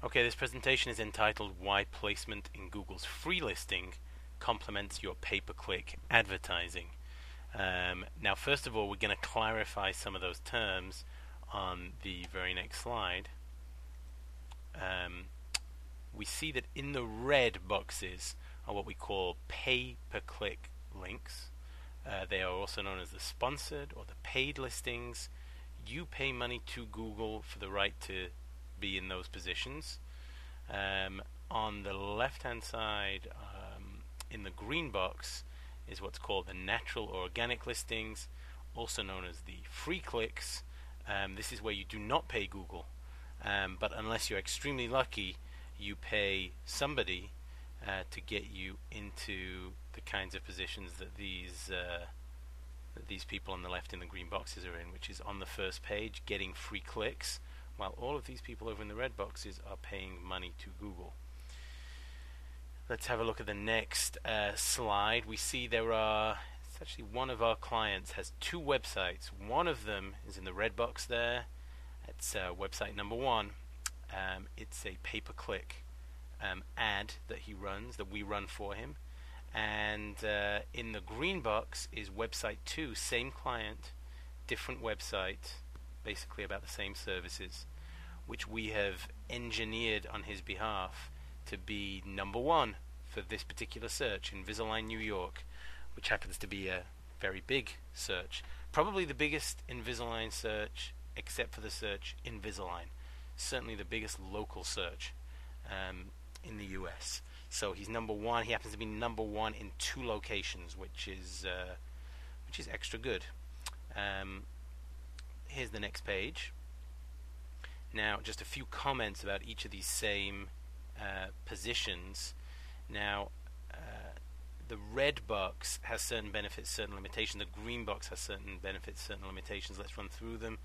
Okay, this presentation is entitled Why Placement in Google's Free Listing Complements Your Pay-Per-Click Advertising. Um, now, first of all, we're going to clarify some of those terms on the very next slide. Um, we see that in the red boxes are what we call pay-per-click links. Uh, they are also known as the sponsored or the paid listings. You pay money to Google for the right to be in those positions. Um, on the left hand side, um, in the green box, is what's called the natural or organic listings, also known as the free clicks. Um, this is where you do not pay Google, um, but unless you're extremely lucky, you pay somebody uh, to get you into the kinds of positions that these uh, that these people on the left in the green boxes are in, which is on the first page, getting free clicks while all of these people over in the red boxes are paying money to Google. Let's have a look at the next uh, slide. We see there are, it's actually one of our clients has two websites. One of them is in the red box there. It's uh, website number one. Um, it's a pay-per-click um, ad that he runs, that we run for him. And uh, in the green box is website two, same client, different website, basically about the same services, which we have engineered on his behalf to be number one for this particular search Invisalign New York, which happens to be a very big search. Probably the biggest Invisalign search, except for the search Invisalign. Certainly the biggest local search um, in the US. So he's number one. He happens to be number one in two locations, which is uh, which is extra good. Um, here's the next page. Now, just a few comments about each of these same uh, positions. Now, uh, the red box has certain benefits, certain limitations. The green box has certain benefits, certain limitations. Let's run through them.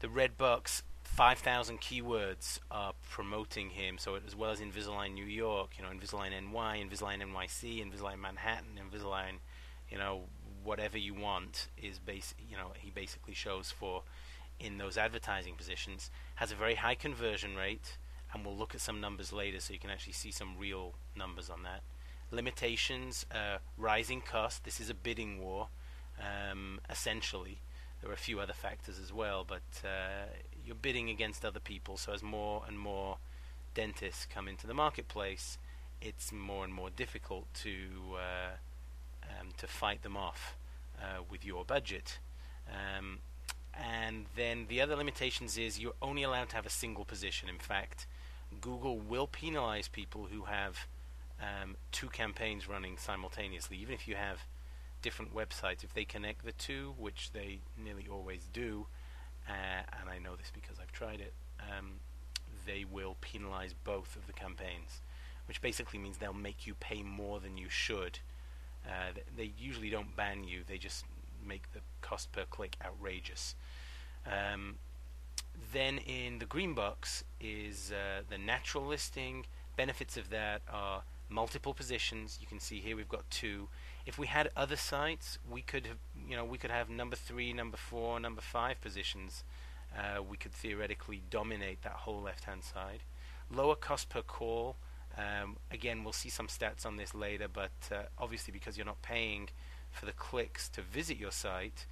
The red box, 5,000 keywords are promoting him. So as well as Invisalign New York, you know, Invisalign NY, Invisalign NYC, Invisalign Manhattan, Invisalign, you know, whatever you want is base you know he basically shows for in those advertising positions has a very high conversion rate and we'll look at some numbers later so you can actually see some real numbers on that. Limitations uh, rising cost this is a bidding war um, essentially. There are a few other factors as well but uh, you're bidding against other people so as more and more dentists come into the marketplace it's more and more difficult to uh, um, to fight them off uh, with your budget. Um, and then the other limitations is you're only allowed to have a single position. In fact, Google will penalize people who have um, two campaigns running simultaneously, even if you have different websites. If they connect the two, which they nearly always do, uh, and I know this because I've tried it, um, they will penalize both of the campaigns, which basically means they'll make you pay more than you should uh, they usually don't ban you; they just make the cost per click outrageous. Um, then in the green box is uh, the natural listing. Benefits of that are multiple positions. You can see here we've got two. If we had other sites, we could have, you know, we could have number three, number four, number five positions. Uh, we could theoretically dominate that whole left-hand side. Lower cost per call. Um, again, we'll see some stats on this later, but uh, obviously because you're not paying for the clicks to visit your site,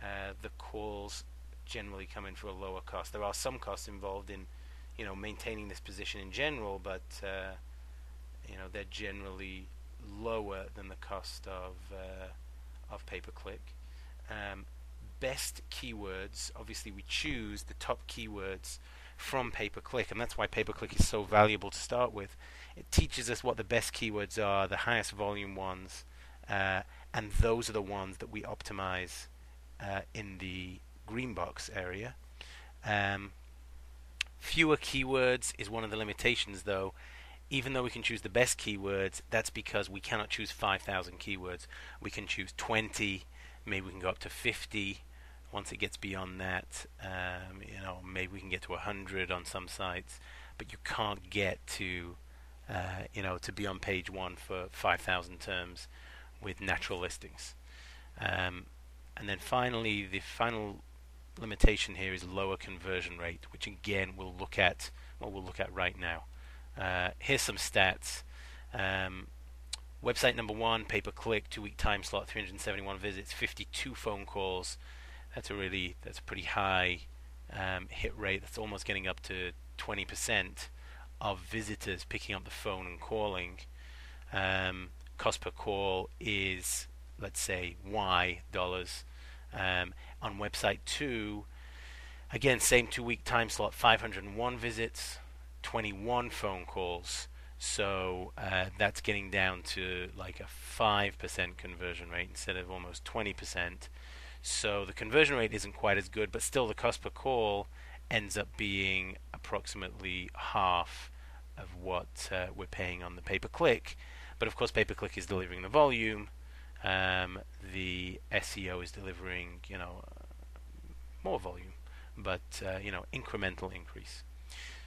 uh, the calls generally come in for a lower cost. There are some costs involved in, you know, maintaining this position in general, but uh, you know they're generally lower than the cost of uh, of pay-per-click. Um, best keywords, obviously we choose the top keywords from pay-per-click, and that's why pay-per-click is so valuable to start with. It teaches us what the best keywords are, the highest volume ones, uh, and those are the ones that we optimize uh, in the green box area. Um, fewer keywords is one of the limitations, though. Even though we can choose the best keywords, that's because we cannot choose 5,000 keywords. We can choose 20, maybe we can go up to 50 once it gets beyond that, um, you know, maybe we can get to 100 on some sites, but you can't get to, uh, you know, to be on page one for 5,000 terms with natural listings. Um, and then finally, the final limitation here is lower conversion rate, which again we'll look at what we'll look at right now. Uh, here's some stats. Um, website number one, pay per click, two week time slot, 371 visits, 52 phone calls. That's a really that's a pretty high um, hit rate. That's almost getting up to 20% of visitors picking up the phone and calling. Um, cost per call is let's say Y dollars. Um, on website two, again same two week time slot, 501 visits, 21 phone calls. So uh, that's getting down to like a 5% conversion rate instead of almost 20%. So the conversion rate isn't quite as good, but still the cost per call ends up being approximately half of what uh, we're paying on the pay per click. But of course, pay per click is delivering the volume. Um, the SEO is delivering, you know, more volume, but uh, you know, incremental increase.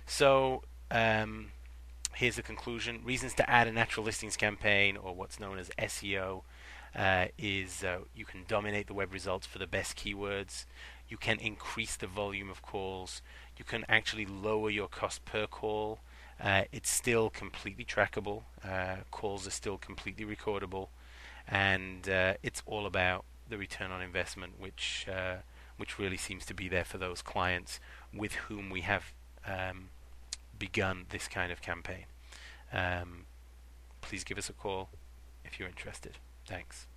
So um, here's the conclusion: reasons to add a natural listings campaign, or what's known as SEO, uh, is uh, you can dominate the web results for the best keywords. You can increase the volume of calls. You can actually lower your cost per call. Uh, it's still completely trackable. Uh, calls are still completely recordable, and uh, it's all about the return on investment, which uh, which really seems to be there for those clients with whom we have um, begun this kind of campaign. Um, please give us a call if you're interested. Thanks.